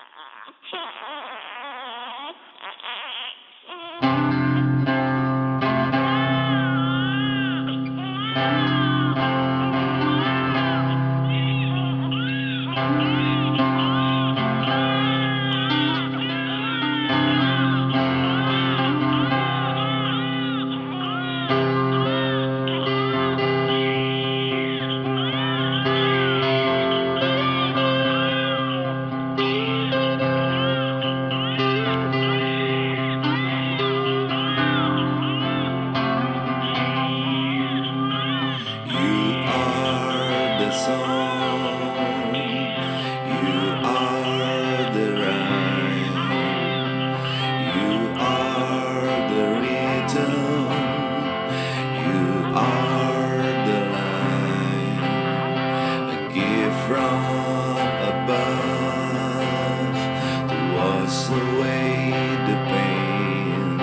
You from above. To wash away the pain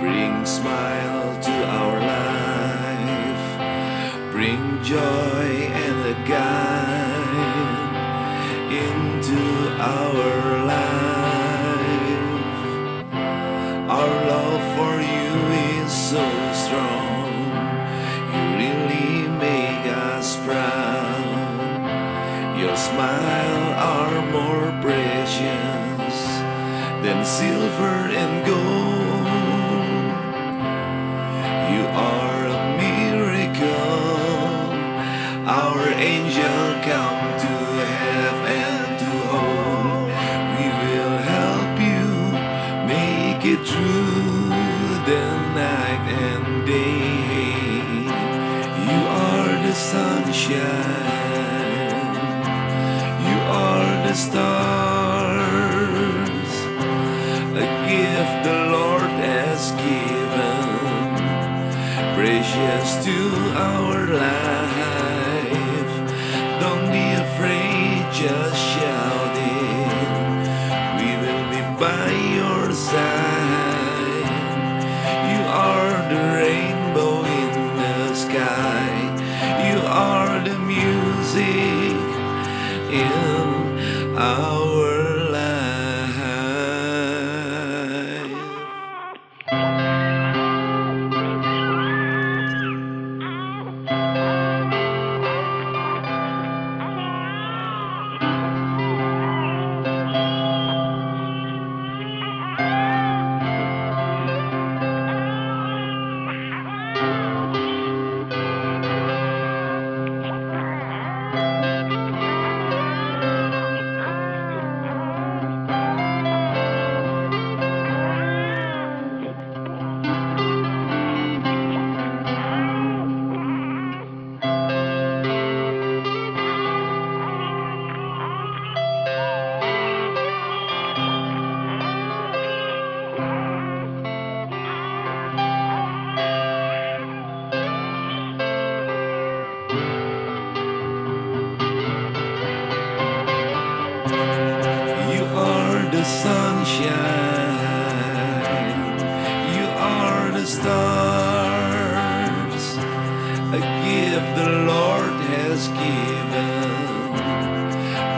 bring smile to our life, bring joy and a guide into our smile are more precious than silver and gold. You are a miracle, our angel come to have and to hold. We will help you make it through the night and day. You are the sunshine, stars, a gift the Lord has given precious to our life. Don't be afraid, just shout it. We will be by your side. You are the rainbow in the sky. You are the music in our sunshine. You are the stars. A gift the Lord has given,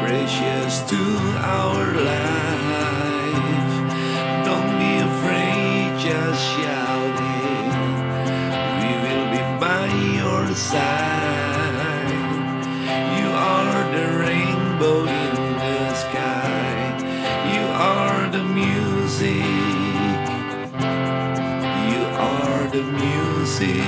precious to our life. Don't be afraid, just shout it. We will be by your side. The music